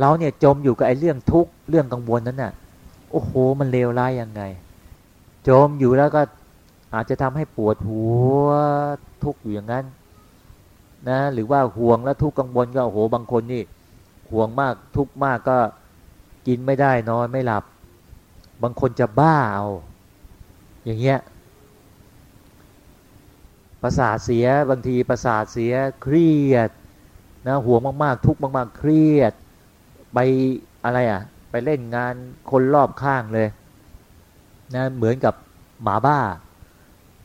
เราเนี่ยจมอยู่กับไอ้เรื่องทุกข์เรื่องกังวลนั้นน่ะ โอ้โห มันเลวร้ายยังไง จมอยู่แล้วก็อาจจะทำให้ปวดหัวทุกข์อยู่อย่างนั้น นะ หรือว่าห่วงแล้วทุกข์กังวลก็โอ้โหบางคนนี่ ห่วงมากทุกข์มากก็กินไม่ได้นอนไม่หลับ บางคนจะบ้าเอาอย่างเงี้ยประสาทเสียบางทีประสาทเสียเครียดนะห่วงมากๆ ทุกข์มาก ๆ เครียด ไปอะไรอะ ไปเล่นงานคนรอบข้างเลยนะเหมือนกับหมาบ้า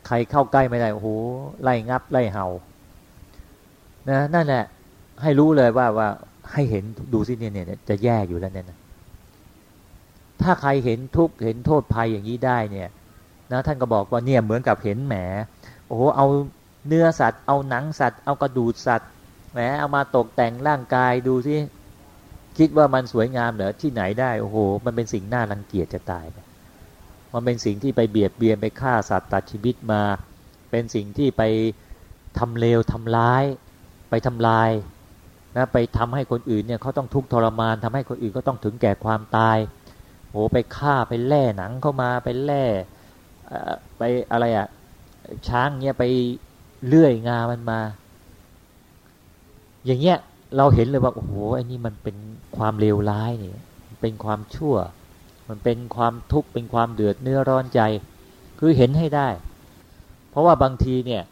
ใครเข้าใกล้ไม่ได้โอ้โหไล่งับไล่เห่านะนั่นแหละให้รู้เลยว่าว่าให้เห็นดูสิเนี่ยเนี่ยจะแย่อยู่แล้วเนี่ยนะถ้าใครเห็นทุกข์เห็นโทษภัยอย่างนี้ได้เนี่ยนะท่านก็บอกว่าเนี่ยเหมือนกับเห็นแหมโอ้โหเอาเนื้อสัตว์เอาหนังสัตว์เอากระดูกสัตว์แหมเอามาตกแต่งร่างกายดูสิ คิดว่ามันสวยงามเหรอที่ไหนได้โอ้โห มันเป็นสิ่งน่ารังเกียจจะตายมันเป็นสิ่งที่ไปเบียดเบียนไปฆ่าสัตว์ตัดชีวิตมา เป็นสิ่งที่ไปทำเลวทำร้าย ไปทำลายนะไปทำให้คนอื่นเนี่ยเขาต้องทุกข์ทรมานทำให้คนอื่นก็ต้องถึงแก่ความตายโอ้ไปฆ่าไปแล่หนังเข้ามาไปแล่ไปอะไรอะ่ะช้างเนี่ยไปเลื่อยงามันมา อย่างเงี้ยเราเห็นเลยว่าโอ้โหไอ้นี่มันเป็น ความเลวร้ายนี่เป็นความชั่ว มันเป็นความทุกข์เป็นความเดือดเนื้อร้อนใจ คือเห็นให้ได้ เพราะว่าบางทีเนี่ย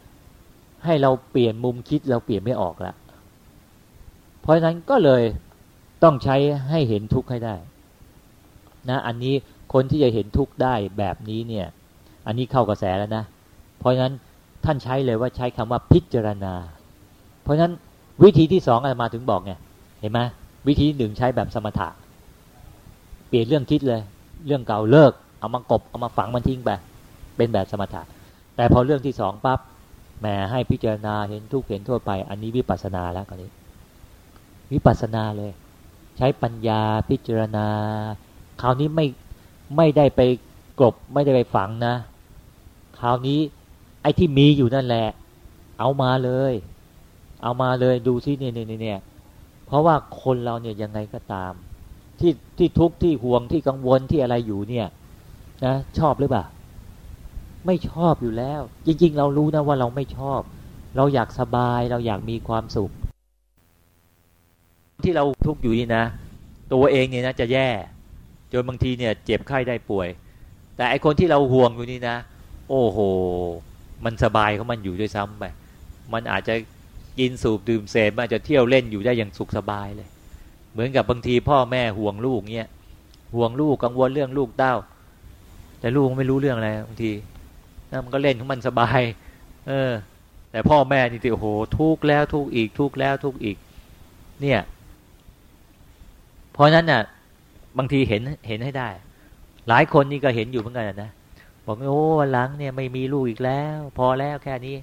ให้เราเปลี่ยนมุมคิดเราเปลี่ยนไม่ออกละเพราะฉะนั้นก็เลยต้องใช้ให้เห็นทุกข์ให้ได้นะอันนี้คนที่จะเห็นทุกข์ได้แบบนี้เนี่ย อันนี้เข้ากระแสแล้วนะ เพราะฉะนั้นท่านใช้เลยว่าใช้คำว่าพิจารณา เพราะฉะนั้นวิธีที่สองอามาถึงบอกไงเห็นไหม วิธีหนึ่งใช้แบบสมถะ เปลี่ยนเรื่องคิดเลย เรื่องเก่าเลิก เอามากบเอามาฝังมันทิ้งไปเป็นแบบสมถะ แต่พอเรื่องที่สองปั๊บแหมให้พิจารณาเห็นทุกเห็นทั่วไป อันนี้วิปัสสนาแล้วกรนี้ วิปัสสนาเลย ใช้ปัญญาพิจารณา คราวนี้ไม่ไม่ได้ไปกลบไม่ได้ไปฝังนะ คราวนี้ไอ้ที่มีอยู่นั่นแหละ เอามาเลย เอามาเลยดูซิเนี่ยเนี่ยเนี่ย เพราะว่าคนเราเนี่ยยังไงก็ตาม ที่ที่ทุกข์ที่ห่วงที่กังวลที่อะไรอยู่เนี่ยนะชอบหรือเปล่าไม่ชอบอยู่แล้ว จริง ๆ เรารู้นะว่าเราไม่ชอบ เราอยากสบายเราอยากมีความสุข ที่เราทุกข์อยู่นี่นะ ตัวเองเนี่ยนะจะแย่จนบางทีเนี่ยเจ็บไข้ได้ป่วย แต่ไอคนที่เราห่วงอยู่นี่นะ โอ้โห มันสบายเขามันอยู่ด้วยซ้ำไปมันอาจจะ กินสูบดื่มเสพอาจจะเที่ยวเล่นอยู่ได้อย่างสุขสบายเลย เหมือนกับบางทีพ่อแม่ห่วงลูกเนี้ยห่วงลูกกังวลเรื่องลูกเต้า แต่ลูกไม่รู้เรื่องอะไรบางทีนั่นมันก็เล่นของมันสบาย เออ แต่พ่อแม่นี่ติโอ้โหทุกแล้วทุกอีกทุกแล้วทุกอีก เนี่ย เพราะนั้นน่ะ บางทีเห็นเห็นให้ได้ หลายคนนี่ก็เห็นอยู่เหมือนกันนะบอกโอ้วันหลังเนี่ยไม่มีลูกอีกแล้ว พอแล้วแค่นี้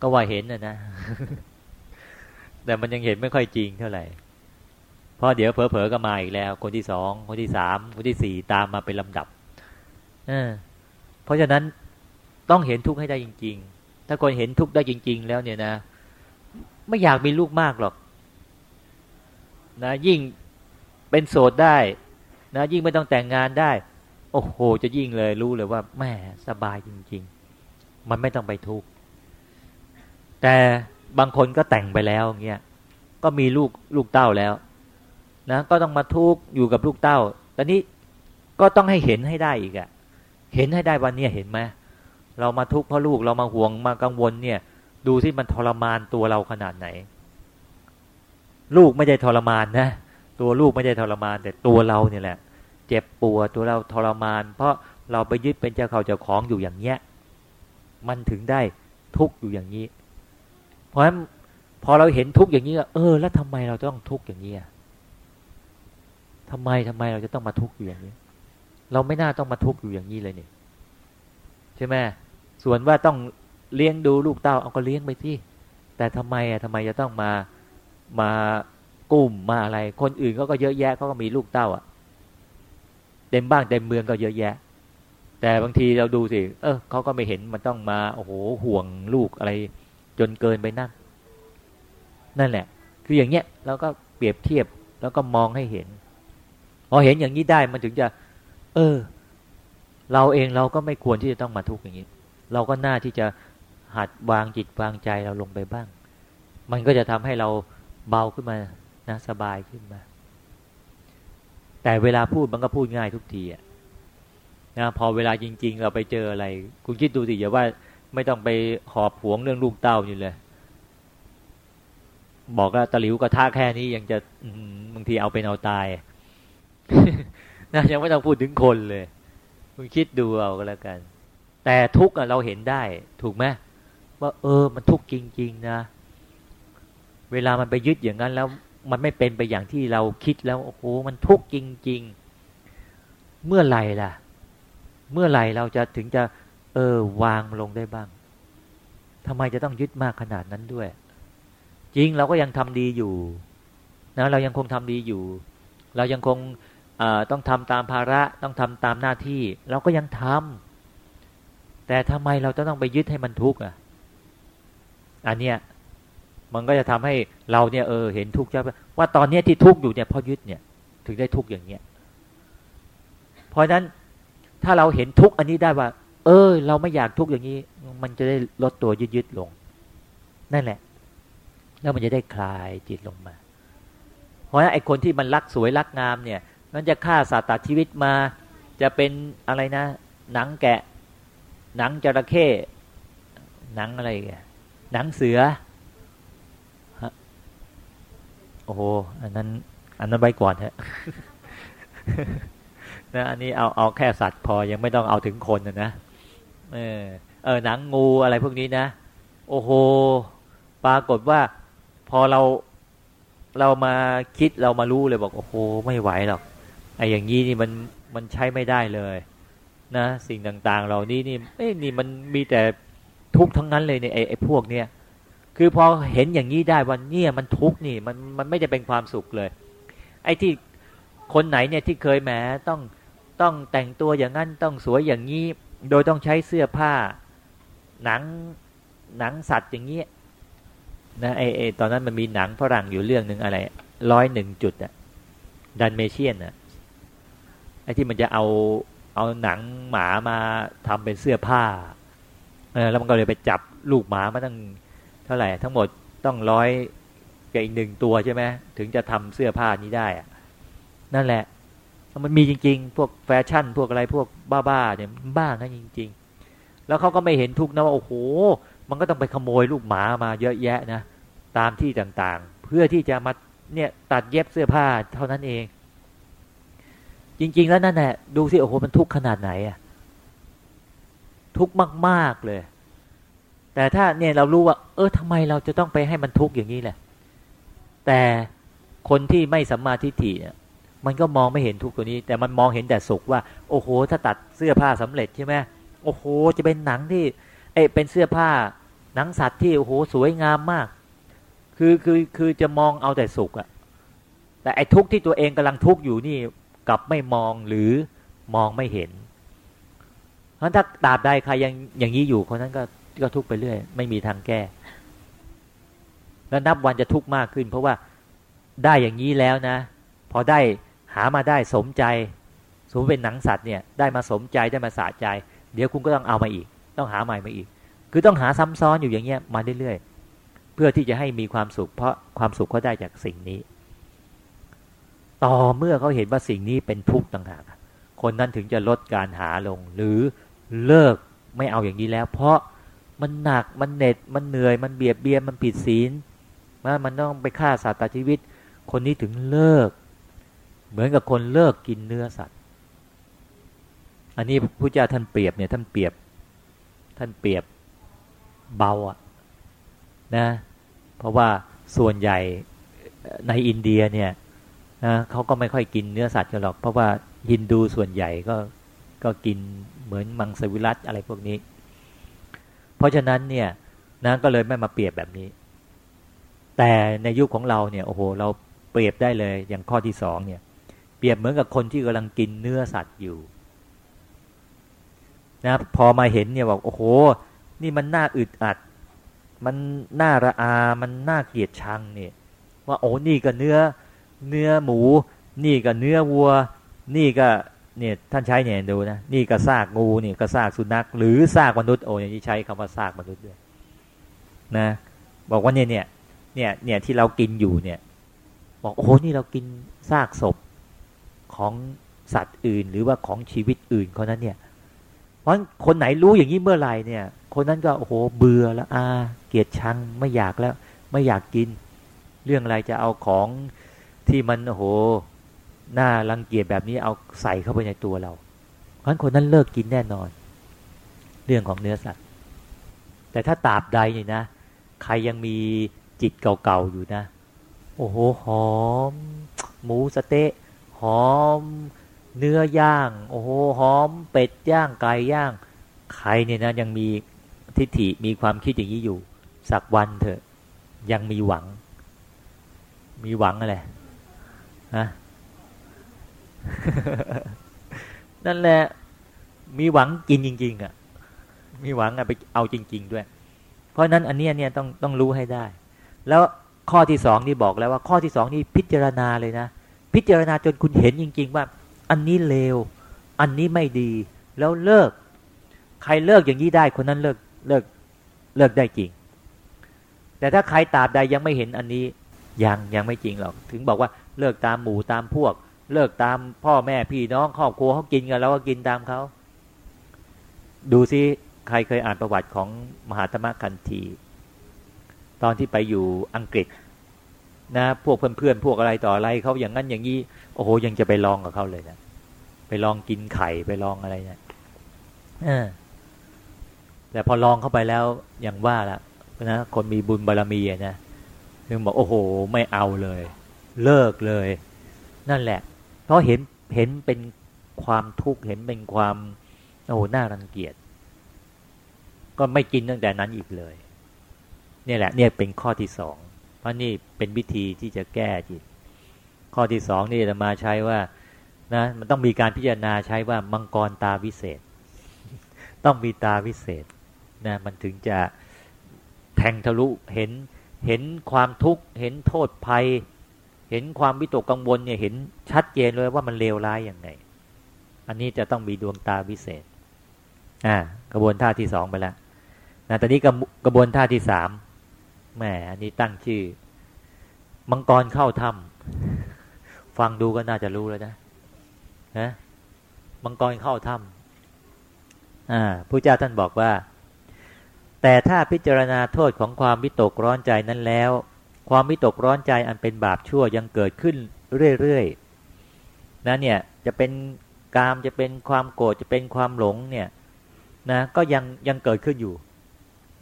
ก็ว่าเห็นนะนะ แต่มันยังเห็นไม่ค่อยจริงเท่าไหร่เพราะเดี๋ยวเผลอๆก็มาอีกแล้ว คนที่สองคนที่สามคนที่สี่ตามมาเป็นลำดับเออเพราะฉะนั้นต้องเห็นทุกข์ให้ได้จริง ๆ ถ้าคนเห็นทุกข์ได้จริง ๆ แล้วเนี่ยนะ ไม่อยากมีลูกมากหรอก นะ ยิ่งเป็นโสดได้ นะ ยิ่งไม่ต้องแต่งงานได้ โอ้โห จะยิ่งเลยรู้เลยว่าแม่สบายจริง ๆ มันไม่ต้องไปทุกข์ แต่บางคนก็แต่งไปแล้วเงี้ยก็มีลูกลูกเต้าแล้วนะก็ต้องมาทุกข์อยู่กับลูกเต้าตอนนี้ก็ต้องให้เห็นให้ได้อีกอะเห็นให้ได้วันนี้เห็นไหมเรามาทุกข์เพราะลูกเรามาห่วงมากังวลเนี่ย ดูที่มันทรมานตัวเราขนาดไหน ลูกไม่ได้ทรมานนะตัวลูกไม่ได้ทรมาน แต่ตัวเราเนี่ยแหละ เจ็บปวดตัวเราทรมาน เพราะเราไปยึดเป็นเจ้าเขาเจ้าของอยู่อย่างเนี้ยมันถึงได้ทุกข์อยู่อย่างนี้ เพราะฉะนั้นพอเราเห็นทุกข์อย่างนี้เออ แล้วทำไมเราต้องทุกข์อย่างนี้ทำไมทำไมเราจะต้องมาทุกข์อยู่อย่างนี้ เราไม่น่าต้องมาทุกข์อยู่อย่างนี้เลยเนี่ยใช่ไหมส่วนว่าต้องเลี้ยงดูลูกเต้าเอาก็เลี้ยงไปที่แต่ทำไมอะทำไมจะต้องมามากุ้มมาอะไร คนอื่นเขาก็เยอะแยะเขาก็มีลูกเต้าอะเต็มบ้านเต็มเมืองก็เยอะแยะ แต่บางทีเราดูสิ เออเขาก็ไม่เห็นมันต้องมาโอ้โหห่วงลูกอะไร จนเกินไปนั่นนั่นแหละ คืออย่างเงี้ยเราก็เปรียบเทียบแล้วก็มองให้เห็นพอเห็นอย่างนี้ได้มันถึงจะ เออ เราเองเราก็ไม่ควรที่จะต้องมาทุกข์อย่างนี้ เราก็น่าที่จะหัดวางจิตวางใจเราลงไปบ้าง มันก็จะทำให้เราเบาขึ้นมานะสบายขึ้นมา แต่เวลาพูดมันก็พูดง่ายทุกทีอะนะพอเวลาจริง ๆ เราไปเจออะไร คุณคิดดูสิอย่าว่า ไม่ต้องไปหอบหวงเรื่องลูกเต้าอยู่เลย บอกว่าตะหลิวกระทะแค่นี้ยังจะบางทีเอาเป็นเอาตายนะยังไม่ต้องพูดถึงคนเลยคุณคิดดูเอาก็แล้วกัน แต่ทุกข์เราเห็นได้ ถูกไหมว่า เออ มันทุกข์จริง ๆ นะ เวลามันไปยึดอย่างนั้น แล้วมันไม่เป็นไปอย่างที่เราคิดแล้วโอ้โหมันทุกข์จริง ๆ เมื่อไหร่ล่ะ เมื่อไหร่เราจะถึงจะ ออ วางลงได้บ้างทำไมจะต้องยึดมากขนาดนั้นด้วย จริงเราก็ยังทำดีอยู่นะเรายังคงทำดีอยู่ เรายังคงต้องทำตามภาระต้องทำตามหน้าที่ เราก็ยังทำแต่ทำไมเราจะต้องไปยึดให้มันทุกข์อะอันเนี้ยมันก็จะทำให้เราเนี่ยเออเห็นทุกข์ใช่ว่าตอนเนี้ยที่ทุกข์อยู่เนี่ยเพราะยึดเนี่ย ถึงได้ทุกข์อย่างเนี้ยเพราะนั้นถ้าเราเห็นทุกข์อันนี้ได้ว่า เออ เราไม่อยากทุกข์อย่างนี้ มันจะได้ลดตัวยึดยึดลง นั่นแหละ แล้วมันจะได้คลายจิตลงมา เพราะฉะนั้นไอ้คนที่มันรักสวยรักงามเนี่ยมันจะฆ่าสัตว์ตัดชีวิตมา จะเป็นอะไรนะ หนังแกะ หนังจระเข้หนังอะไรแกหนังเสือโอ้โห อันนั้น อันนั้นไว้ก่อนฮะนะ อันนี้เอาเอาแค่สัตว์พอยังไม่ต้องเอาถึงคนนะนะ เออเออหนังงูอะไรพวกนี้นะ โอ้โห ปรากฏว่า พอเราเรามาคิดเรามารู้เลยบอกโอ้โห ไม่ไหวหรอกไอ้อย่างนี้นี่มันมันใช้ไม่ได้เลยนะสิ่งต่างๆเรานี่นี่เอ้นี่มันมีแต่ทุกข์ทั้งนั้นเลยเนี่ยไอ้ไอ้พวกเนี้ยคือพอเห็นอย่างนี้ได้วันเนี่ยมันทุกข์นี่มันมันไม่ได้เป็นความสุขเลย ไอ้ที่คนไหนเนี่ยที่เคยแหมต้องต้องแต่งตัวอย่างนั้นต้องสวยอย่างนี้ โดยต้องใช้เสื้อผ้าหนังหนังสัตว์อย่างนี้นะไอไอ้ตอนนั้นมันมีหนังฝรั่งอยู่เรื่องหนึ่งอะไรร้อยหนึ่งจุดอะดันเมเชียนอะไอ้ที่มันจะเอาเอาหนังหมามาทำเป็นเสื้อผ้าเออแล้วมันก็เลยไปจับลูกหมามาตั้งเท่าไหร่ทั้งหมดต้องร้อยกับอีกหนึ่งตัวใช่ไหมถึงจะทำเสื้อผ้านี้ได้อะนั่นแหละ มันมีจริง ๆ พวกแฟชั่น พวกอะไรพวกบ้าๆเนี่ยบ้านะจริง ๆ แล้วเขาก็ไม่เห็นทุกนะว่าโอ้โห มันก็ต้องไปขโมยลูกหมามาเยอะแยะนะตามที่ต่างๆ เพื่อที่จะมาเนี่ยตัดเย็บเสื้อผ้าเท่านั้นเอง จริง ๆ แล้วนั่นแหละดูสิโอ้โหมันทุกข์ขนาดไหนอะทุกข์มาก ๆเลย แต่ถ้าเนี่ยเรารู้ว่า เออทำไมเราจะต้องไปให้มันทุกข์อย่างนี้แหละ แต่คนที่ไม่สัมมาทิฏฐิเนี่ย มันก็มองไม่เห็นทุกข์ตัวนี้ แต่มันมองเห็นแต่สุขว่า โอ้โห ถ้าตัดเสื้อผ้าสำเร็จใช่ไหมโอ้โห จะเป็นหนังที่ เอเป็นเสื้อผ้า หนังสัตว์ที่โอ้โหสวยงามมาก คือคือคือจะมองเอาแต่สุขอะแต่ไอ้ทุกข์ที่ตัวเองกำลังทุกข์อยู่นี่กลับไม่มองหรือมองไม่เห็น เพราะถ้าตราบใดใครยังอย่างนี้อยู่คนนั้นก็ก็ทุกข์ไปเรื่อย ไม่มีทางแก้ แล้วนับวันจะทุกข์มากขึ้น เพราะว่าได้อย่างนี้แล้วนะ พอได้ามาได้สมใจ สมเป็นหนังสัตว์เนี่ยได้มาสมใจได้มาสะใจ เดี๋ยวคุณก็ต้องเอามาอีก ต้องหาใหม่มาอีก คือต้องหาซ้ำซ้อนอยู่อย่างเงี้ยมาเรื่อยๆเพื่อที่จะให้มีความสุข เพราะความสุขเขาได้จากสิ่งนี้ ต่อเมื่อเขาเห็นว่าสิ่งนี้เป็นทุกข์ต่างหากคนนั้นถึงจะลดการหาลง หรือเลิกไม่เอาอย่างนี้แล้ว เพราะมันหนักมันเหน็ดมันเหนื่อยมันเบียดเบียนมันผิดศีลมันต้องไปฆ่าสัตว์ตัดชีวิต คนนี้ถึงเลิก เหมือนกับคนเลิกกินเนื้อสัตว์ อันนี้พระเจ้าท่านเปรียบเนี่ยท่านเปรียบ ท่านเปรียบเบาอะนะ เพราะว่าส่วนใหญ่ในอินเดียเนี่ยนะเขาก็ไม่ค่อยกินเนื้อสัตว์กันหรอก เพราะว่าฮินดูส่วนใหญ่ก็ก็กินเหมือนมังสวิรัตอะไรพวกนี้ เพราะฉะนั้นเนี่ยนะก็เลยไม่มาเปรียบแบบนี้ แต่ในยุคของเราเนี่ยโอ้โหเราเปรียบได้เลยอย่างข้อที่สองเนี่ย เปรียบเหมือนกับคนที่กำลังกินเนื้อสัตว์อยู่นะพอมาเห็นเนี่ยบอกโอ้โห นี่มันน่าอึดอัด มันน่าระอา มันน่าเกลียดชังเนี่ยว่าโอ้นี่ก็เนื้อเนื้อหมู นี่ก็เนื้อวัว นี่ก็เนี่ยท่านใช้เนี่ยดูนะนี่ก็ซากงูนี่ก็ซากสุนัข หรือซากมนุษย์โอ้ยนี่ใช้คำว่าซากมนุษย์ด้วยนะบอกว่าเนี่ยเนี่ยเนี่ยเนี่ยที่เรากินอยู่เนี่ย บอกโอ้โหนี่เรากินซากศพ ของสัตว์อื่น หรือว่าของชีวิตอื่นคนนั้นเนี่ย เพราะคนไหนรู้อย่างนี้เมื่อไหร่เนี่ย คนนั้นก็โอ้โหเบื่อแล้วอาเกียดชังไม่อยากแล้ว ไม่อยากกิน เรื่องอะไรจะเอาของที่มันโอ้โหน่ารังเกียจแบบนี้เอาใส่เข้าไปในตัวเรา เพราะคนนั้นเลิกกินแน่นอน เรื่องของเนื้อสัตว์ แต่ถ้าตราบใดเนี่ยนะ ใครยังมีจิตเก่าๆอยู่นะ โอ้โหหอม หมูสเต๊ะ หอมเนื้อย่างโอ้โหหอมเป็ดย่างไก่ย่าง ใครเนี่ยนะยังมีทิฏฐิมีความคิดอย่างนี้อยู่ สักวันเถอะ ยังมีหวัง มีหวังอะไรฮะนั่นแหละมีหวังกินจริง ๆอะมีหวังอะไปเอาจริง ๆ ด้วย เพราะนั้นอันนี้เนี่ยต้องต้องรู้ให้ได้ แล้วข้อที่สองนี่บอกแล้วว่าข้อที่สองนี่พิจารณาเลยนะ พิจารณาจนคุณเห็นจริง ๆ ว่า อันนี้เลว อันนี้ไม่ดี แล้วเลิก ใครเลิกอย่างนี้ได้คนนั้นเลิกเลิกเลิกได้จริง แต่ถ้าใครตาบใดยังไม่เห็นอันนี้ยังยังไม่จริงหรอก ถึงบอกว่าเลิกตามหมู่ตามพวก เลิกตามพ่อแม่พี่น้องครอบครัวเขากินกันแล้วก็กินตามเขาดูซิใครเคยอ่านประวัติของมหาธรรมคันธีตอนที่ไปอยู่อังกฤษ นะพวกเพื่อนๆพวกอะไรต่ออะไรเขาอย่างนั้นอย่างนี้โอ้โหยังจะไปลองกับเขาเลยนะไปลองกินไข่ไปลองอะไรเนะี่ยแต่พอลองเข้าไปแล้วอย่างว่าละนะคนมีบุญบารรมีนะถึงบอกโอ้โห ไม่เอาเลย เลิกเลย นั่นแหละ เพราะเห็นเห็นเป็นความทุกข์เห็นเป็นความโอ้น่ารังเกียจก็ไม่กินตั้งแต่นั้นอีกเลย เนี่ยแหละ เนี่ยเป็นข้อที่สอง ราะนี่เป็นวิธีที่จะแก้จิต ข้อที่สองนี่จะมาใช้ว่านะมันต้องมีการพิจารณาใช้ว่ามังกรตาวิเศษ ต้องมีตาวิเศษนะมันถึงจะแทงทะลุเห็นเห็นความทุกข์เห็นโทษภัย เห็นความวิตกกังวลเนี่ยเห็นชัดเจนเลยว่ามันเลวร้ายย่างไง อันนี้จะต้องมีดวงตาวิเศษอ่ากระบวนท่าที่สองไปแล้วนะตอนนี้กระกระบวนท่าที่สาม แหมอันนี้ตั้งชื่อ มังกรเข้าถ้ำฟังดูก็น่าจะรู้แล้วนะนะมังกรเข้าถ้ำอ่าพระเจ้าท่านบอกว่า แต่ถ้าพิจารณาโทษของความวิตกร้อนใจนั้นแล้ว ความวิตกร้อนใจอันเป็นบาปชั่วยังเกิดขึ้นเรื่อยๆนะเนี่ยจะเป็นกามจะเป็นความโกรธจะเป็นความหลงเนี่ยนะก็ยังยังเกิดขึ้นอยู่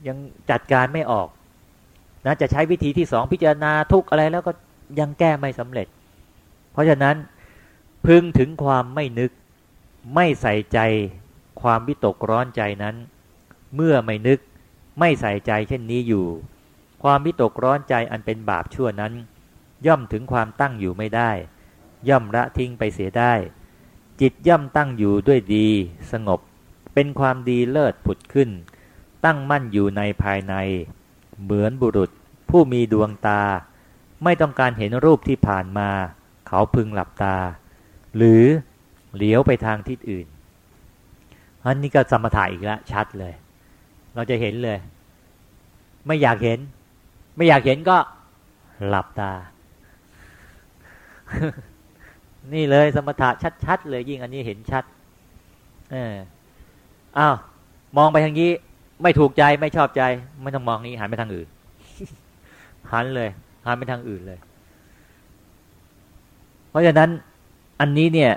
ยังจัดการไม่ออก นะจะใช้วิธีที่สองพิจารณาทุกอะไรแล้วก็ยังแก้ไม่สำเร็จ เพราะฉะนั้นพึงถึงความไม่นึกไม่ใส่ใจความวิตกร้อนใจนั้น เมื่อไม่นึกไม่ใส่ใจเช่นนี้อยู่ ความวิตกร้อนใจอันเป็นบาปชั่วนั้น ย่อมถึงความตั้งอยู่ไม่ได้ ย่อมละทิ้งไปเสียได้ จิตย่อมตั้งอยู่ด้วยดี สงบ เป็นความดีเลิศผุดขึ้น ตั้งมั่นอยู่ในภายใน เหมือนบุรุษผู้มีดวงตา ไม่ต้องการเห็นรูปที่ผ่านมา เขาพึงหลับตา หรือเหลียวไปทางทิศอื่นอันนี้ก็สมถะอีกแล้วชัดเลย เราจะเห็นเลย ไม่อยากเห็น ไม่อยากเห็นก็หลับตา นี่เลยสมถะชัดๆเลยยิ่งอันนี้เห็นชัด เอออ้าวมองไปทางนี้ ไม่ถูกใจไม่ชอบใจ ไม่ต้องมองนี้หันไปทางอื่นหันเลยหันไปทางอื่นเลย เพราะฉะนั้นอันนี้เนี่ย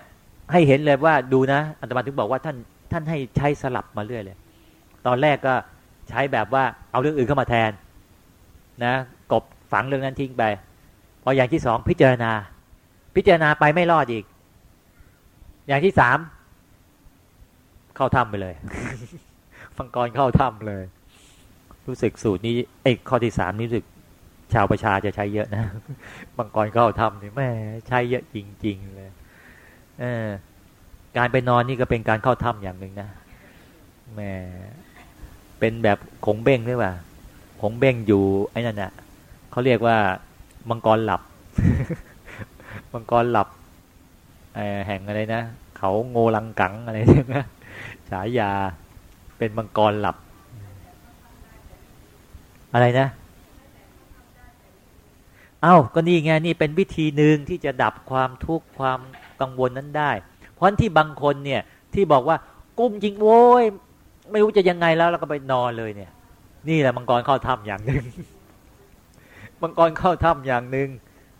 ให้เห็นเลยว่าดูนะอัตมาถึงบอกว่าท่านท่านให้ใช้สลับมาเรื่อยเลย ตอนแรกก็ใช้แบบว่าเอาเรื่องอื่นเข้ามาแทน นะกบฝังเรื่องนั้นทิ้งไปพออย่างที่สองพิจารณา พิจารณาไปไม่รอดอีก อย่างที่สามเข้าถ้ำไปเลย ฟังกรเข้าถ้ำเลย รู้สึกสูตรนี้ไอ้ข้อที่สามนี่รู้สึกชาวประชาจะใช้เยอะนะบังกรเข้าถ้ำนี่แม่ใช้เยอะจริง ๆ เลยเออการไปนอนนี่ก็เป็นการเข้าถ้ำอย่างหนึ่งนะแม่เป็นแบบคงเบ้งด้วยว่าหงเบ้งอยู่ไอ้นั่นน่ะเขาเรียกว่ามังกรหลับ มังกรหลับแห่งอะไรนะ เขาโงลังกังอะไรนะฉายา เป็นมังกรหลับ อะไรนะ เอา้าก็นี่ไงนี่เป็นวิธีหนึ่งที่จะดับความทุกข์ความกังวลนั้นได้ เพราะที่บางคนเนี่ยที่บอกว่ากุ้มจริงโว้ยไม่รู้จะยังไงแล้วแล้วก็ไปนอนเลยเนี่ย นี่แหละมังกรเข้าถ้ำอย่างหนึ่งมังกรเข้าถ้ำอย่างหนึ่ง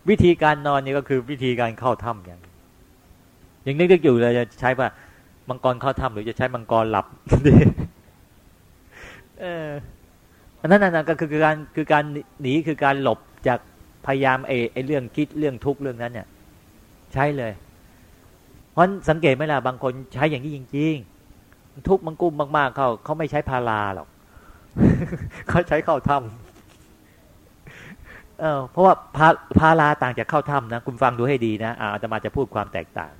วิธีการนอนนี่ก็คือวิธีการเข้าถ้ำอย่างยังนึกอยู่เลยจะใช้ว่า มังกรเข้าถ้ำหรือจะใช้มังกรหลับดีเอออันนั้นนั่นก็คือการคือการหนีคือการหลบจากพยายามไอ้ไอ้เรื่องคิดเรื่องทุกข์เรื่องนั้นเนี่ย ใช้เลย เพราะสังเกตไหมล่ะบางคนใช้อย่างนี้จริง ๆ ทุกข์มันกุ้มมากๆเขาเขาไม่ใช้พาราหรอกเขาใช้เข้าถ้ำเออเพราะว่าพาพาราต่างจากเข้าถ้ำนะคุณฟังดูให้ดีนะอาจจะมาจะพูดความแตกต่าง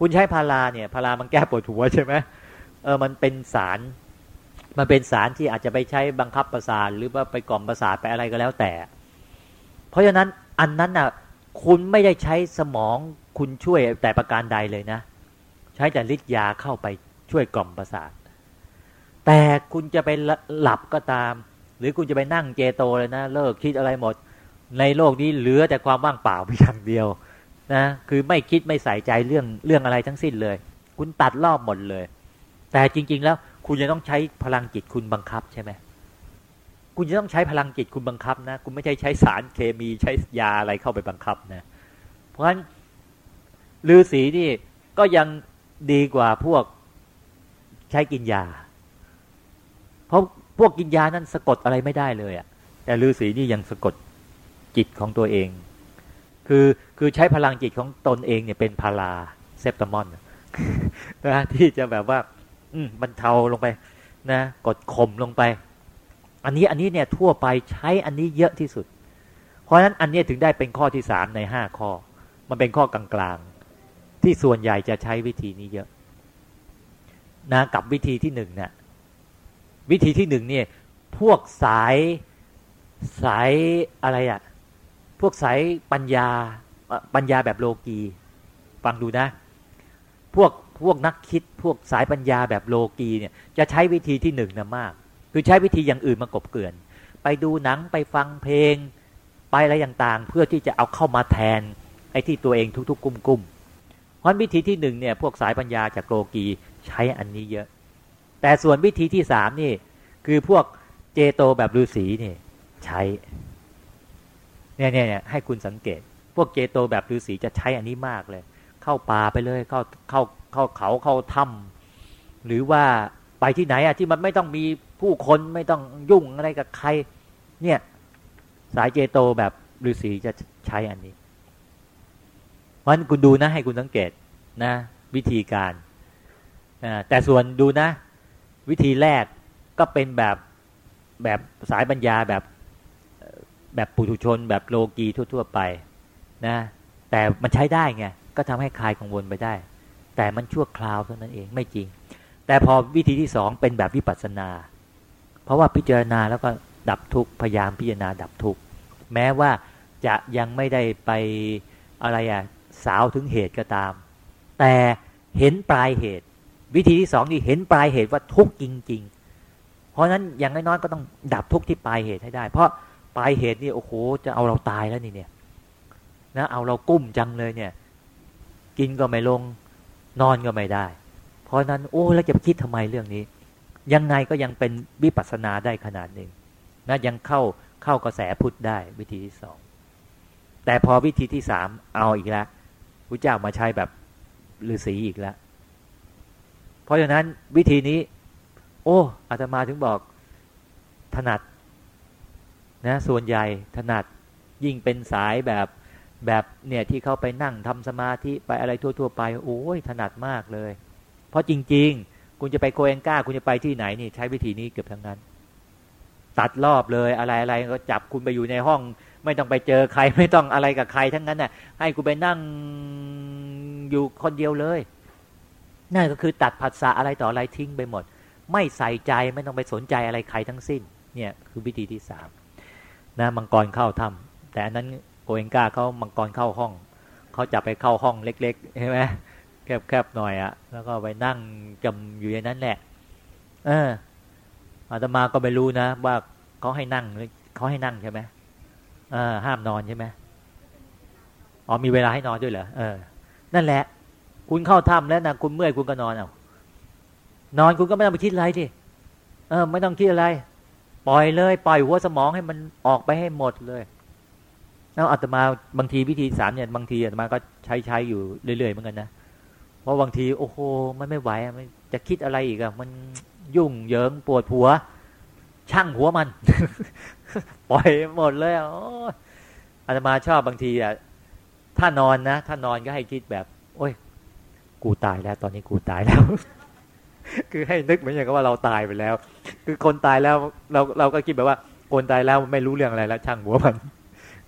คุณใช้พาราเนี่ยพารามันแก้ปวดหัวใช่ไหมเออมันเป็นสาร มันเป็นสารที่อาจจะไปใช้บังคับประสาทหรือว่าไปกล่อมประสาทไปอะไรก็แล้วแต่ เพราะฉะนั้นอันนั้นน่ะคุณไม่ได้ใช้สมองคุณช่วยแต่ประการใดเลยนะ ใช้แต่ฤทธิ์ยาเข้าไปช่วยกล่อมประสาท แต่คุณจะไปหลับก็ตาม หรือคุณจะไปนั่งเจโตเลยนะ เลิกคิดอะไรหมด ในโลกนี้เหลือแต่ความว่างเปล่าเพียงเดียว นะคือไม่คิดไม่ใส่ใจเรื่องเรื่องอะไรทั้งสิ้นเลย คุณตัดรอบหมดเลย แต่จริง ๆ แล้ว คุณจะต้องใช้พลังจิตคุณบังคับใช่ไหมคุณจะต้องใช้พลังจิตคุณบังคับนะคุณไม่ใช่ใช้สารเคมีใช้ยาอะไรเข้าไปบังคับนะ เพราะฉะนั้นฤาษีนี่ก็ยังดีกว่าพวกใช้กินยา เพราะพวกกินยานั้นสะกดอะไรไม่ได้เลยอะแต่ฤาษีนี่ยังสะกดจิตของตัวเอง คือ คือใช้พลังจิตของตนเองเนี่ยเป็นพาราเซปตามอนนะที่จะแบบว่า อืมบรรเทาลงไปนะกดข่มลงไป อันนี้อันนี้เนี่ยทั่วไปใช้อันนี้เยอะที่สุด เพราะฉะนั้นอันนี้ถึงได้เป็นข้อที่สามในห้าข้อ มันเป็นข้อกลางๆ ที่ส่วนใหญ่จะใช้วิธีนี้เยอะนะกับวิธีที่หนึ่งเนี่ยวิธีที่หนึ่งเนี่ยพวกสายสายอะไรอะ่ะพวกสายปัญญา ปัญญาแบบโลกี ฟังดูนะ พวกพวกนักคิดพวกสายปัญญาแบบโลกีเนี่ย จะใช้วิธีที่หนึ่งนะมาก คือใช้วิธีอย่างอื่นมากบเกลื่อน ไปดูหนังไปฟังเพลง ไปอะไรต่างๆ เพื่อที่จะเอาเข้ามาแทนไอ้ที่ตัวเองทุกๆ กุ้มๆเพราะวิธีที่หนึ่งเนี่ย พวกสายปัญญาจากโลกีใช้อันนี้เยอะ แต่ส่วนวิธีที่สามนี่ คือพวกเจโตแบบฤาษีนี่ใช้เนี่ยเนี่ยให้คุณสังเกต พวกเจโตแบบฤาษีจะใช้อันนี้มากเลย เข้าป่าไปเลยเข้าเข้าเข้าเขาเข้าถ้ำหรือว่าไปที่ไหนอะที่มันไม่ต้องมีผู้คนไม่ต้องยุ่งอะไรกับใคร เนี่ยสายเจโตแบบฤาษีจะใช้อันนี้เพราะฉะนั้นคุณดูนะให้คุณสังเกตนะ วิธีการแต่ส่วนดูนะ วิธีแรกก็เป็นแบบแบบสายปัญญาแบบแบบปุถุชน แบบโลกีทั่ว ๆ ไป นะ แต่มันใช้ได้ไงก็ทำให้คลายกังวลไปได้ แต่มันชั่วคราวเท่านั้นเองไม่จริง แต่พอวิธีที่สองเป็นแบบวิปัสสนา เพราะว่าพิจารณาแล้วก็ดับทุกพยายามพิจารณาดับทุกแม้ว่าจะยังไม่ได้ไปอะไรอะสาวถึงเหตุก็ตาม แต่เห็นปลายเหตุ วิธีที่สองนี่เห็นปลายเหตุว่าทุกจริง ๆ เพราะนั้นอย่างน้อยๆก็ต้องดับทุกที่ปลายเหตุให้ได้ เพราะปลายเหตุนี่โอ้โหจะเอาเราตายแล้วนี่เนี่ย นะเอาเรากุ้มจังเลยเนี่ย กินก็ไม่ลง นอนก็ไม่ได้ เพราะนั้นโอ้แล้วจะคิดทำไมเรื่องนี้ ยังไงก็ยังเป็นวิปัสสนาได้ขนาดหนึ่งนะยังเข้าเข้ากระแสพุทธได้วิธีที่สองแต่พอวิธีที่สามเอาอีกแล้วพระเจ้ามาใช้แบบฤาษีอีกแล้ว เพราะฉะนั้นวิธีนี้ โอ้อาตมาถึงบอกถนัดนะส่วนใหญ่ถนัดยิ่งเป็นสายแบบ แบบเนี่ยที่เขาไปนั่งทำสมาธิไปอะไรทั่ว ๆ ไป โอ้ยถนัดมากเลย เพราะจริง ๆ คุณจะไปโคเอนก้า คุณจะไปที่ไหนนี่ใช้วิธีนี้เกือบทั้งนั้น ตัดรอบเลยอะไรอะไรก็จับคุณไปอยู่ในห้อง ไม่ต้องไปเจอใครไม่ต้องอะไรกับใครทั้งนั้นน่ะ ให้คุณไปนั่งอยู่คนเดียวเลยนั่นก็คือตัดผัสสะอะไรต่ออะไรทิ้งไปหมด ไม่ใส่ใจไม่ต้องไปสนใจอะไรใครทั้งสิ้น เนี่ยคือวิธีที่สามนะมังกรเข้าถ้ำแต่อันนั้น โกเอนกาเขามังกรเข้าห้องเขาจับไปเข้าห้องเล็กๆใช่ไหมแคบๆหน่อยอะแล้วก็ไปนั่งจำอยู่ในนั้นแหละ เอออาตมาก็ไม่รู้นะว่าเขาให้นั่งเขาให้นั่งใช่ไหมเออห้ามนอนใช่ไหมอ๋อมีเวลาให้นอนด้วยเหรอเออ นั่นแหละ คุณเข้าถ้ำแล้วนะคุณเมื่อยคุณก็นอนเอานอนคุณก็ไม่ต้องไปคิดอะไรดิเออ ไม่ต้องคิดอะไร ปล่อยเลย ปล่อยหัวสมองให้มันออกไปให้หมดเลย แล้วอาตมาบางทีวิธีสามเนี่ยบางทีอาตมาก็ใช้ใช้อยู่เรื่อยๆเหมือนกันนะเพราะบางทีโอ้โหมันไม่ไหวมันจะคิดอะไรอีกอะมันยุ่งเหยิงปวดหัว ช่างหัวมัน ปล่อยหมดเลยอาตมาชอบบางทีอะถ้านอนนะถ้านอนก็ให้คิดแบบ โอ้ย กูตายแล้ว ตอนนี้กูตายแล้ว คือให้นึกเหมือนอย่างกับว่าเราตายไปแล้ว คือคนตายแล้ว เราเราก็คิดแบบว่าคนตายแล้วไม่รู้เรื่องอะไรแล้ว ช่างหัวมัน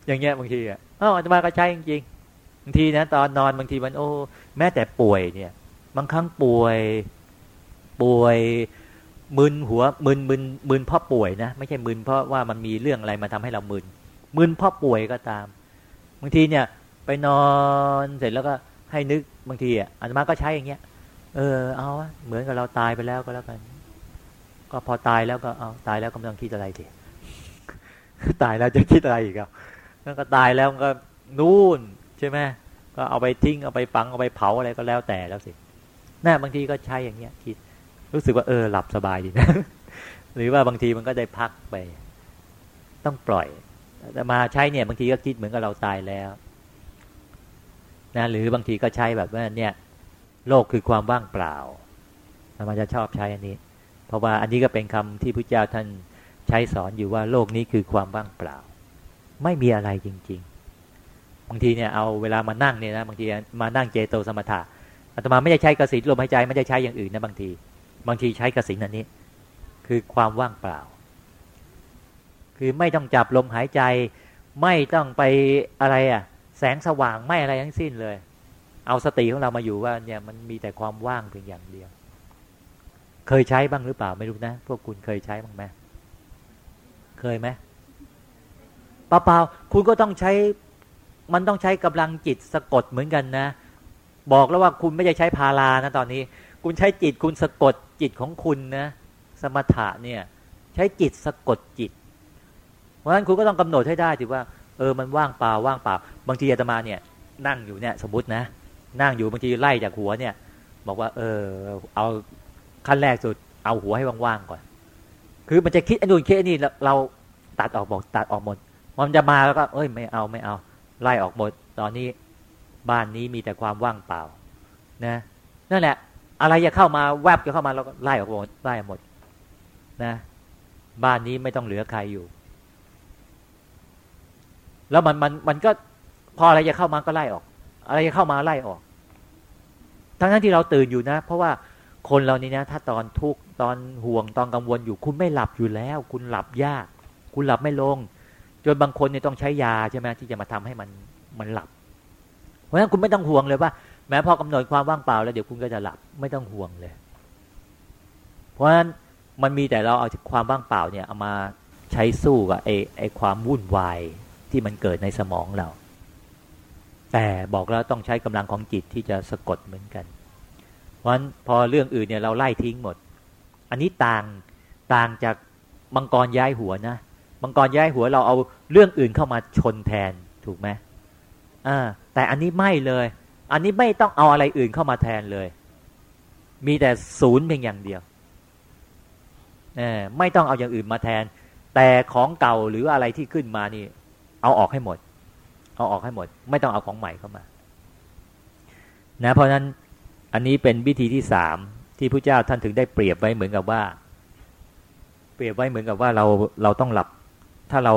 อย่างเงี้ยบางทีอะอ้าวอาตมาก็ใช้จริงๆบางทีนะตอนนอนบางทีมันโอ้แม้แต่ป่วยเนี่ย บางครั้งป่วย ป่วยมึนหัวมึนมึนมึนเพราะป่วยนะไม่ใช่มึนเพราะว่ามันมีเรื่องอะไรมาทำให้เรามึนมึนเพราะป่วยก็ตามบางทีเนี่ย ไปนอนเสร็จแล้วก็ให้นึกบางทีอะอันมาก็ใช้อย่างเงี้ย เออ เอาเหมือนกับเราตายไปแล้วก็แล้วกัน ก็พอตายแล้วก็เอาตายแล้วก็ไม่ต้องคิดอะไรทีตายแล้วจะคิดอะไรอีกอะ แล้วก็ตายแล้วก็นู่นใช่ไหมก็เอาไปทิ้งเอาไปฝังเอาไปเผาอะไรก็แล้วแต่แล้วสิน่าบางทีก็ใช้อย่างเงี้ยคิดรู้สึกว่าเออหลับสบายดีนะ หรือว่าบางทีมันก็ได้พักไป ต้องปล่อย แต่มาใช้เนี่ย บางทีก็คิดเหมือนกับเราตายแล้วนะหรือบางทีก็ใช้แบบว่าเนี่ย โลกคือความว่างเปล่ามันจะชอบใช้อันนี้ เพราะว่าอันนี้ก็เป็นคำที่พระเจ้าท่านใช้สอนอยู่ว่าโลกนี้คือความว่างเปล่า ไม่มีอะไรจริง ๆ บางทีเนี่ยเอาเวลามานั่งเนี่ยนะบางทีมานั่งเจโตสมถะอาตมาไม่ได้ใช้กสิลมหายใจไม่ได้ใช้อย่างอื่นนะบางที บางทีใช้กสินอันนี้ คือความว่างเปล่า คือไม่ต้องจับลมหายใจ ไม่ต้องไปอะไรอะ แสงสว่างไม่อะไรทั้งสิ้นเลย เอาสติของเรามาอยู่ว่าเนี่ยมันมีแต่ความว่างเพียงอย่างเดียว เคยใช้บ้างหรือเปล่าไม่รู้นะ พวกคุณเคยใช้บ้างไหมเคยไหม เปล่าๆคุณก็ต้องใช้มันต้องใช้กำลังจิตสะกดเหมือนกันนะ บอกแล้วว่าคุณไม่ได้ใช้พารานะตอนนี้ คุณใช้จิตคุณสะกดจิตของคุณนะ สมถะเนี่ย ใช้จิตสะกดจิต เพราะฉะนั้นคุณก็ต้องกำหนดให้ได้ถือว่า เออมันว่างเปล่าว่างเปล่า บางทีอาตมาเนี่ย นั่งอยู่เนี่ย สมมตินะ นั่งอยู่บางทีไล่จากหัวเนี่ย บอกว่า เออ เอาขั้นแรกสุด เอาหัวให้ว่างๆก่อน คือมันจะคิดอันนู้นคิดอันนี้เราตัดออกบอกตัดออกหมด มันจะมาแล้วก็ เอ้ยไม่เอาไม่เอา ไล่ออกหมด ตอนนี้บ้านนี้มีแต่ความว่างเปล่า นะนั่นแหละ อะไรจะเข้ามาแวบจะเข้ามาเราก็ไล่ออกหมดไล่หมด นะ บ้านนี้ไม่ต้องเหลือใครอยู่ แล้วมันมันมันก็พออะไรจะเข้ามาก็ไล่ออก อะไรจะเข้ามาไล่ออก ทั้งนั้นที่เราตื่นอยู่นะ เพราะว่าคนเรานี่นะ ถ้าตอนทุกตอนห่วงตอนกังวลอยู่ คุณไม่หลับอยู่แล้ว คุณหลับยาก คุณหลับไม่ลง จนบางคนเนี่ยต้องใช้ยาใช่ไหมที่จะมาทำให้มันมันหลับ เพราะฉะนั้นคุณไม่ต้องห่วงเลยว่าแม้พอกำหนดความว่างเปล่าแล้วเดี๋ยวคุณก็จะหลับไม่ต้องห่วงเลย เพราะฉะนั้นมันมีแต่เราเอาความว่างเปล่าเนี่ยเอามาใช้สู้กับไอ้ไอ้ความวุ่นวายที่มันเกิดในสมองเรา แต่บอกแล้วต้องใช้กำลังของจิตที่จะสะกดเหมือนกัน เพราะฉะนั้นพอเรื่องอื่นเนี่ยเราไล่ทิ้งหมด อันนี้ต่างต่างจากมังกรย้ายหัวนะ มังกรย้ายหัวเราเอาเรื่องอื่นเข้ามาชนแทนถูกไหมอ่าแต่อันนี้ไม่เลย อันนี้ไม่ต้องเอาอะไรอื่นเข้ามาแทนเลย มีแต่ศูนย์เพียงอย่างเดียวเออไม่ต้องเอาอย่างอื่นมาแทน แต่ของเก่าหรืออะไรที่ขึ้นมานี่ เอาออกให้หมด เอาออกให้หมด ไม่ต้องเอาของใหม่เข้ามา นะเพราะนั้นอันนี้เป็นวิธีที่สามที่พระเจ้าท่านถึงได้เปรียบไว้เหมือนกับว่า เปรียบไว้เหมือนกับว่าเราเราต้องหลับ ถ้าเรา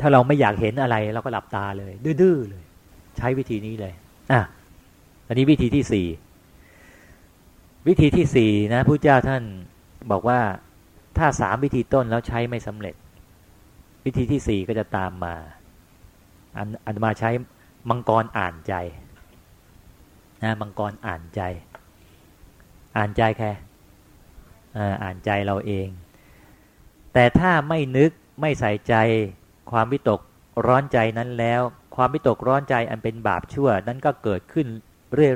ถ้าเราไม่อยากเห็นอะไรเราก็หลับตาเลย ดื้อเลย ใช้วิธีนี้เลย อะ อันนี้วิธีที่สี่วิธีที่สี่นะพระเจ้าท่านบอกว่าถ้าสามวิธีต้นแล้วใช้ไม่สำเร็จ วิธีที่สี่ก็จะตามมา อันอันมาใช้มังกรอ่านใจนะมังกรอ่านใจ อ่านใจแค่อ่านใจเราเอง แต่ถ้าไม่นึกไม่ใส่ใจ ความวิตกร้อนใจนั้นแล้ว ความวิตกร้อนใจอันเป็นบาปชั่ว นั้นก็เกิดขึ้น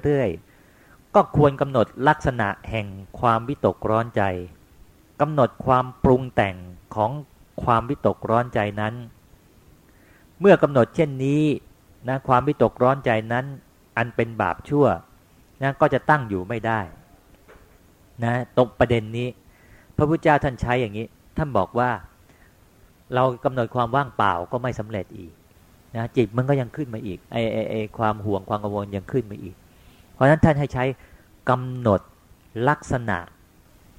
เรื่อยๆ ก็ควรกำหนดลักษณะแห่งความวิตกร้อนใจกำหนดความปรุงแต่งของความวิตกร้อนใจนั้น เมื่อกำหนดเช่นนี้นะความวิตกร้อนใจนั้น อันเป็นบาปชั่วนะก็จะตั้งอยู่ไม่ได้นะตรงประเด็นนี้ พระพุทธเจ้าท่านใช้อย่างนี้ ท่านบอกว่า เรากำหนดความว่างเปล่าก็ไม่สำเร็จอีกนะจิตมันก็ยังขึ้นมาอีกไอไอไอความห่วงความกังวลยังขึ้นมาอีก เพราะฉะนั้นท่านให้ใช้กำหนดลักษณะ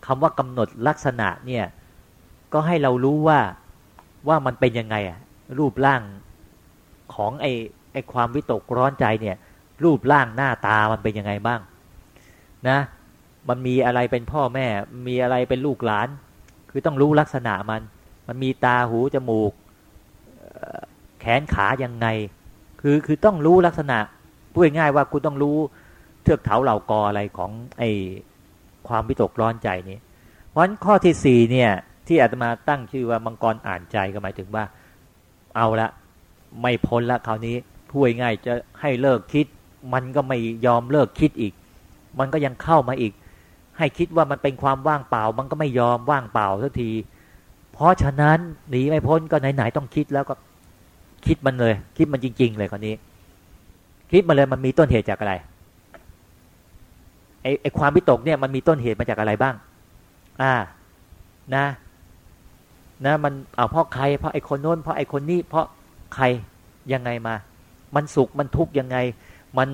คำว่ากำหนดลักษณะเนี่ยก็ให้เรารู้ว่าว่ามันเป็นยังไงอะรูปร่างของไอไอความวิตกร้อนใจเนี่ย รูปร่างหน้าตามันเป็นยังไงบ้าง นะ มันมีอะไรเป็นพ่อแม่ มีอะไรเป็นลูกหลาน คือต้องรู้ลักษณะมัน มันมีตาหูจมูกแขนขายังไง คือคือต้องรู้ลักษณะพูดง่ายว่าคุณต้องรู้เทือกเถาเหล่ากออะไรของไอความวิตกร้อนใจนี้ เพราะฉะนั้นข้อที่สี่เนี่ยที่อาตมาตั้งชื่อว่ามังกรอ่านใจก็หมายถึงว่า เอาละไม่พ้นละคราวนี้พูดง่ายจะให้เลิกคิด มันก็ไม่ยอมเลิกคิดอีก มันก็ยังเข้ามาอีก ให้คิดว่ามันเป็นความว่างเปล่า มันก็ไม่ยอมว่างเปล่าสักที เพราะฉะนั้นหนีไม่พ้นก็ไหนๆต้องคิดแล้วก็คิดมันเลย คิดมันจริง ๆ เลยคราวนี้ คิดมาเลยมันมีต้นเหตุจากอะไรไอ้ไอความวิตกเนี่ยมันมีต้นเหตุมาจากอะไรบ้าง อ่า นะ นะ มันเอาเพราะใคร เพราะไอ้คนโน้น เพราะไอ้คนนี้ เพราะใครยังไงมา มันสุข มันทุกข์ยังไง มัน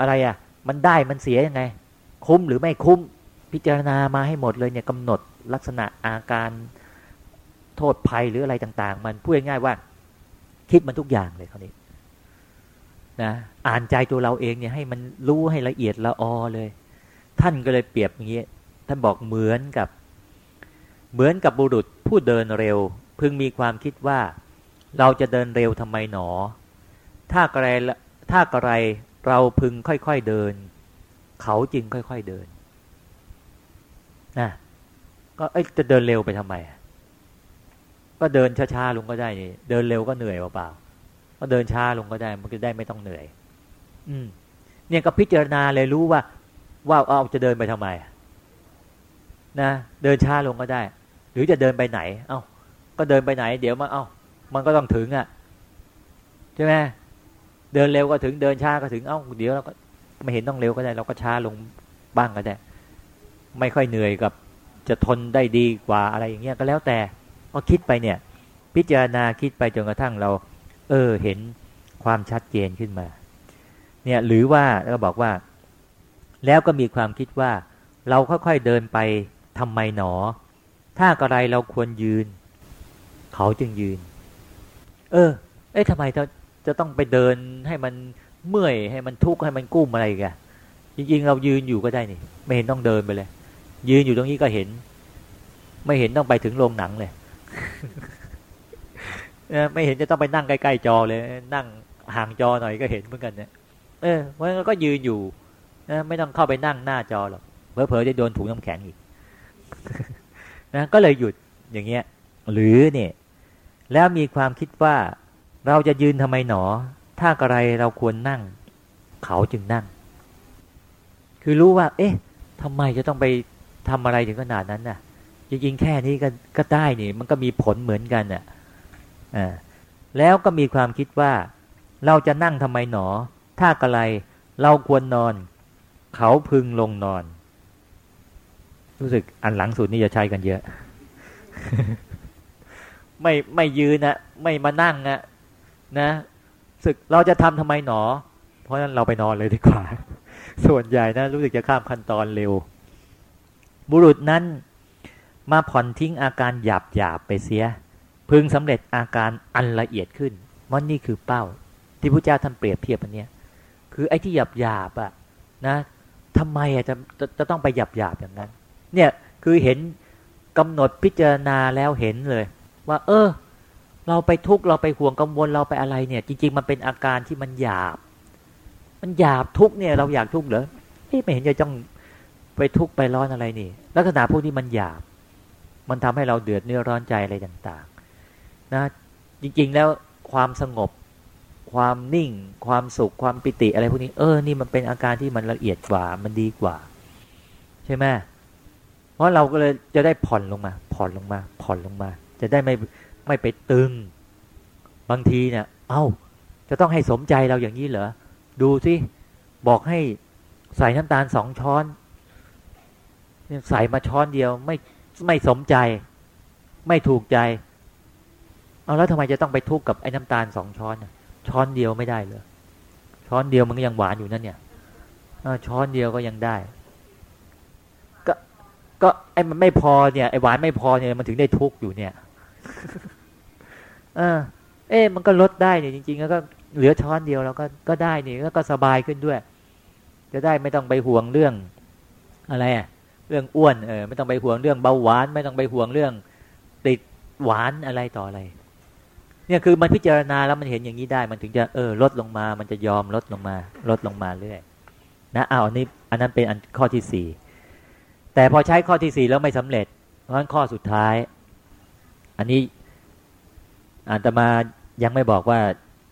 อะไรอะ มันได้ มันเสียยังไง คุ้มหรือไม่คุ้ม พิจารณามาให้หมดเลยเนี่ยกำหนดลักษณะอาการโทษภัยหรืออะไรต่าง ๆ มันพูดง่ายๆว่า คิดมันทุกอย่างเลยคราวนี้นะอ่านใจตัวเราเองเนี่ยให้มันรู้ให้ละเอียดละออเลย ท่านก็เลยเปรียบอย่างนี้ ท่านบอกเหมือนกับ เหมือนกับบุรุษผู้เดินเร็ว พึงมีความคิดว่า เราจะเดินเร็วทำไมหนอ ถ้ากระไรถ้ากระไรเราพึงค่อยๆเดิน เขาจึงค่อย ๆเดินนะก็เอ้จะเดินเร็วไปทำไม ก็เดินช้าๆลงก็ได้นี่เดินเร็วก็เหนื่อยเปล่าๆก็เดินช้าลงก็ได้มันก็ได้ไม่ต้องเหนื่อย อืม เนี่ยก็พิจารณาเลยรู้ว่า ว่าเอาจะเดินไปทำไมนะเดินช้าลงก็ได้ หรือจะเดินไปไหน เอา้าก็เดินไปไหน เดี๋ยวมาเอา้ามันก็ต้องถึงอะ่ะใช่ไหมเดินเร็วก็ถึงเดินช้าก็ถึงเอา้าเดี๋ยวเราก็ ไม่เห็นต้องเร็วก็ได้ เราก็ช้าลงบ้างก็ได้ ไม่ค่อยเหนื่อยกับจะทนได้ดีกว่าอะไรอย่างเงี้ยก็แล้วแต่ก็คิดไปเนี่ย พิจารณาคิดไปจนกระทั่งเรา เออเห็นความชัดเจนขึ้นมา เนี่ยหรือว่าเราบอกว่า แล้วก็มีความคิดว่า เราค่อยๆเดินไปทำไมหนอ ถ้ากระไรเราควรยืน เขาจึงยืน เออ เอ๊ะทำไมเราจะต้องไปเดินให้มัน เมื่อยให้มันทุกข์ให้มันกุ้มอะไรกันจริงๆเรายืนอยู่ก็ได้นี่ ไม่เห็นต้องเดินไปเลย ยืนอยู่ตรงนี้ก็เห็น ไม่เห็นต้องไปถึงโรงหนังเลยไม่เห็นจะต้องไปนั่งใกล้ๆจอเลย นั่งห่างจอหน่อยก็เห็นเหมือนกันเนี่ยเออเพราะงั้นก็ยืนอยู่นะไม่ต้องเข้าไปนั่งหน้าจอหรอกเผลอๆจะโดนถุงน้ำแข็งอีกนะก็เลยหยุดอย่างเงี้ย หรือเนี่ย แล้วมีความคิดว่าเราจะยืนทำไมหนอ ถ้ากระไรเราควรนั่ง เขาจึงนั่ง คือรู้ว่า เอ๊ะทำไมจะต้องไปทำอะไรถึงขนาดนั้นน่ะ จริงๆ แค่นี้ก็ก็ได้นี่มันก็มีผลเหมือนกันน่ะแล้วก็มีความคิดว่า เราจะนั่งทำไมหนอ ถ้ากระไรเราควรนอน เขาพึงลงนอน รู้สึกอันหลังสุดนี่จะใช้กันเยอะ ไม่ไม่ยืนนะไม่มานั่งนะนะ สึกเราจะทำทำไมหนอ เพราะฉะนั้นเราไปนอนเลยดีกว่า ส่วนใหญ่นะรู้สึกจะข้ามขั้นตอนเร็ว บุรุษนั้นมาผ่อนทิ้งอาการหยาบหยาบไปเสีย พึงสำเร็จอาการอันละเอียดขึ้นว่านี่คือเป้า ที่พระเจ้าท่านเปรียบเทียบอันเนี้ยคือไอ้ที่หยาบหยาบอะนะทำไมอะจะจะจะต้องไปหยาบหยาบอย่างนั้น เนี่ยคือเห็นกำหนดพิจารณาแล้วเห็นเลย ว่า เออ เราไปทุกข์เราไปห่วงกังวลเราไปอะไรเนี่ย จริง ๆ มันเป็นอาการที่มันหยาบ มันหยาบทุกเนี่ย เราอยากทุกข์เหรอไม่เห็นจะต้องไปทุกข์ไปร้อนอะไรนี่ลักษณะพวกนี้มันหยาบ มันทำให้เราเดือดเนื้อร้อนใจอะไรต่าง ๆ นะ จริง ๆ แล้วความสงบ ความนิ่ง ความสุขความปิติอะไรพวกนี้ เออ นี่มันเป็นอาการที่มันละเอียดกว่ามันดีกว่า ใช่ไหมเพราะเราก็เลยจะได้ผ่อนลงมา ผ่อนลงมา ผ่อนลงมา จะได้ไม่ ไม่ไปตึง บางทีเนี่ย เอา้า จะต้องให้สมใจเราอย่างนี้เหรอ ดูสิ บอกให้ใส่น้ำตาลสองช้อน ใส่มาช้อนเดียว ไม่ไม่สมใจ ไม่ถูกใจ เอาแล้วทำไมจะต้องไปทุกข์กับไอ้น้ำตาลสองช้อน ช้อนเดียวไม่ได้เลยช้อนเดียวมันก็ยังหวานอยู่นั่นเนี่ยช้อนเดียวก็ยังได้ก็ก็ไอ้มันไม่พอเนี่ยไอ้หวานไม่พอเนี่ยมันถึงได้ทุกข์อยู่เนี่ย เออ เอ๊มันก็ลดได้เนี่ยจริง ๆ แล้วก็เหลือช้อนเดียวเราก็ก็ได้เนี่ยแล้วก็สบายขึ้นด้วย จะได้ไม่ต้องไปห่วงเรื่องอะไรอะเรื่องอ้วนเออไม่ต้องไปห่วงเรื่องเบาหวาน ไม่ต้องไปห่วงเรื่อง ติดหวานอะไรต่ออะไร เนี่ยคือมันพิจารณาแล้วมันเห็นอย่างนี้ได้ มันถึงจะเออลดลงมา มันจะยอมลดลงมา ลดลงมาเรื่อยนะเอาอันนี้อันนั้นเป็นอันข้อที่สี่แต่พอใช้ข้อที่สี่แล้วไม่สำเร็จเพราะฉะนั้นข้อสุดท้าย อันนี้ อาตมายังไม่บอกว่า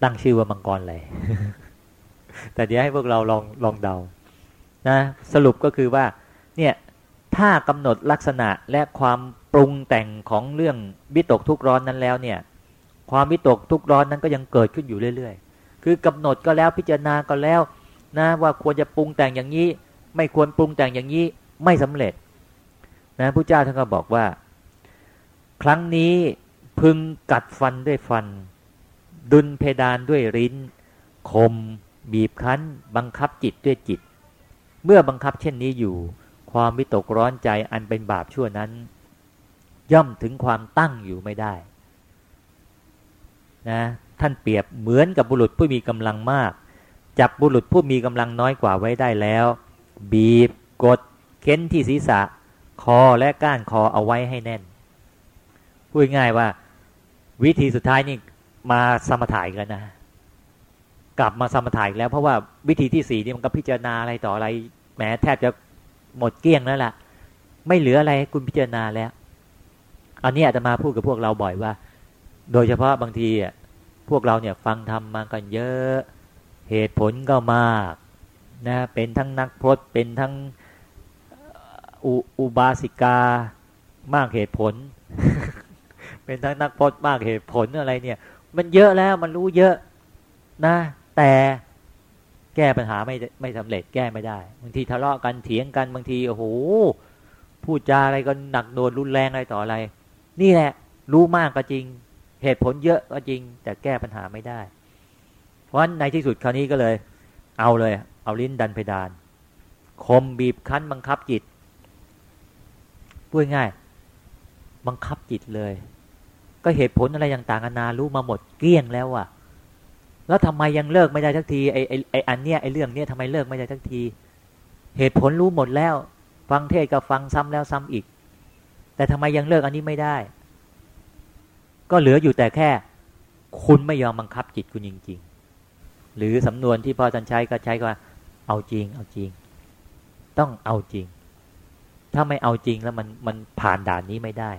ตั้งชื่อว่ามังกรอะไร แต่เดี๋ยวให้พวกเราลองลองเดา นะ สรุปก็คือว่า เนี่ย ถ้ากำหนดลักษณะและความปรุงแต่งของเรื่องวิตกทุกร้อนนั้นแล้วเนี่ย ความวิตกทุกร้อนนั้นก็ยังเกิดขึ้นอยู่เรื่อย ๆ คือกำหนดก็แล้วพิจารณาก็แล้ว นะ ว่าควรจะปรุงแต่งอย่างนี้ ไม่ควรปรุงแต่งอย่างนี้ไม่สำเร็จ นะพระเจ้าท่านก็บอกว่า ครั้งนี้ พึงกัดฟันด้วยฟัน ดุลเพดานด้วยริ้นคม บีบคั้น บังคับจิตด้วยจิต เมื่อบังคับเช่นนี้อยู่ ความวิตกร้อนใจอันเป็นบาปชั่วนั้น ย่อมถึงความตั้งอยู่ไม่ได้นะท่านเปรียบเหมือนกับบุรุษผู้มีกำลังมาก จับบุรุษผู้มีกำลังน้อยกว่าไว้ได้แล้ว บีบ กด เค้นที่ศีรษะ คอและก้านคอเอาไว้ให้แน่นพูดง่ายว่า วิธีสุดท้ายนี่มาสมถายกันนะ กลับมาสมถายแล้ว เพราะว่าวิธีที่สี่นี่มันก็พิจารณาอะไรต่ออะไรแหมแทบจะหมดเกลี้ยงแล้วล่ะ ไม่เหลืออะไรให้คุณพิจารณาแล้ว อันนี้อาจจะมาพูดกับพวกเราบ่อยว่า โดยเฉพาะบางทีอะพวกเราเนี่ยฟังทำมากันเยอะเหตุผลก็มากนะเป็นทั้งนักพรตเป็นทั้งออุบาสิกามากเหตุผล เป็นทั้งนักพรตมากเหตุผลอะไรเนี่ย มันเยอะแล้วมันรู้เยอะนะ แต่แก้ปัญหาไม่ไม่สำเร็จแก้ไม่ได้บางทีทะเลาะกันเถียงกันบางทีโอ้โหพูดจาอะไรก็หนักโดนรุนแรงอะไรต่ออะไร นี่แหละ รู้มากก็จริง เหตุผลเยอะก็จริง แต่แก้ปัญหาไม่ได้ เพราะฉะนั้นในที่สุดคราวนี้ก็เลย เอาเลย เอาลิ้นดันเพดาน คมบีบคั้นบังคับจิตพูดง่าย บังคับจิตเลย ก็เหตุผลอะไรต่างๆนานารู้มาหมดเกลี้ยงแล้วอะแล้วทำไมยังเลิกไม่ได้ทักทีไอ้ไอ้ไอ้อันเนี้ยไอ้เรื่องเนี้ยทำไมเลิกไม่ได้ทักที เหตุผลรู้หมดแล้ว ฟังเทศก็ฟังซ้ำแล้วซ้ำอีก แต่ทำไมยังเลิกอันนี้ไม่ได้ ก็เหลืออยู่แต่แค่ คุณไม่ยอมบังคับจิตคุณจริง ๆ หรือสำนวนที่พ่อท่านใช้ก็ใช้ว่า เอาจริง เอาจริง ต้องเอาจริง ถ้าไม่เอาจริงแล้วมันมันผ่านด่านนี้ไม่ได้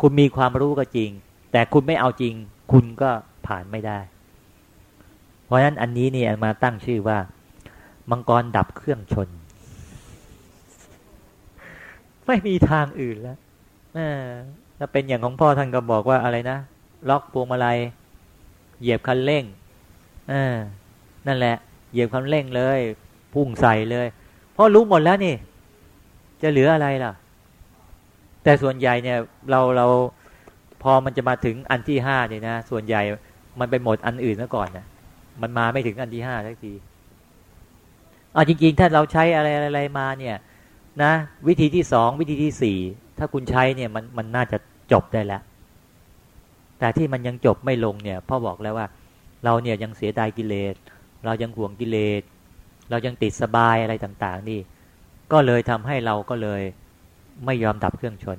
คุณมีความรู้ก็จริง แต่คุณไม่เอาจริง คุณก็ผ่านไม่ได้ เพราะฉะนั้นอันนี้นี่มาตั้งชื่อว่า มังกรดับเครื่องชน ไม่มีทางอื่นแล้วถ้าเป็นอย่างของพ่อท่านก็บอกว่าอะไรนะล็อกพวงมาลัยเหยียบคันเร่งนั่นแหละ เหยียบคันเร่งเลย พุ่งใส่เลย เพราะรู้หมดแล้วนี่ จะเหลืออะไรล่ะ แต่ส่วนใหญ่เนี่ย เราเรา พอมันจะมาถึงอันที่ห้าเนี่ยนะส่วนใหญ่มันไปหมดอันอื่นซะก่อนนะมันมาไม่ถึงอันที่ห้าสักทีอ่าจริง ๆ ถ้าเราใช้อะไรอะไรมาเนี่ยนะ วิธีที่สองวิธีที่สี่ถ้าคุณใช้เนี่ยมันมันน่าจะจบได้แล้ว แต่ที่มันยังจบไม่ลงเนี่ยพ่อบอกแล้วว่า เราเนี่ยยังเสียดายกิเลส เรายังห่วงกิเลส เรายังติดสบายอะไรต่าง ๆ นี่ ก็เลยทำให้เราก็เลยไม่ยอมดับเครื่องชน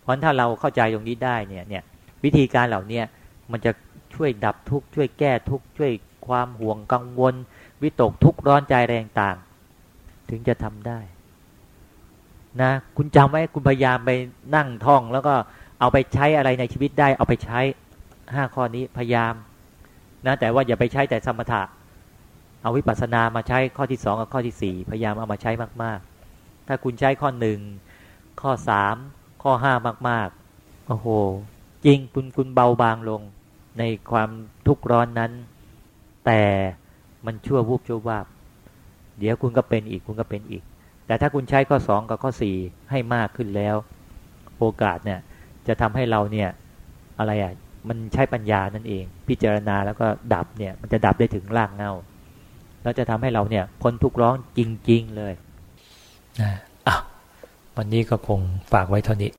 เพราะถ้าเราเข้าใจตรงนี้ได้เนี่ยเนี่ยวิธีการเหล่านี้มันจะช่วยดับทุกข์ช่วยแก้ทุกข์ช่วยความห่วงกังวล วิตกทุกข์ร้อนใจแรงต่าง ถึงจะทำได้นะคุณจำไว้คุณพยายามไปนั่งท่อง แล้วก็เอาไปใช้อะไรในชีวิตได้ เอาไปใช้ห้าข้อนี้พยายามนะแต่ว่าอย่าไปใช้แต่สมถะ เอาวิปัสสนามาใช้ข้อที่สองกับข้อที่สี่พยายามเอามาใช้มากๆ ถ้าคุณใช้ข้อหนึ่งข้อสาม ข้อห้ามากๆโอ้โหจริงคุณคุณเบาบางลงในความทุกข์ร้อนนั้น แต่มันชั่ววูบชั่ววาบ เดี๋ยวคุณก็เป็นอีกคุณก็เป็นอีก แต่ถ้าคุณใช้ข้อสองกับข้อสี่ให้มากขึ้นแล้ว โอกาสเนี่ยจะทำให้เราเนี่ยอะไรอะมันใช้ปัญญานั่นเอง พิจารณาแล้วก็ดับเนี่ยมันจะดับได้ถึงรากเงาแล้วจะทำให้เราเนี่ยพ้นทุกร้องจริง ๆ เลยนะอะ วันนี้ก็คงฝากไว้เท่านี้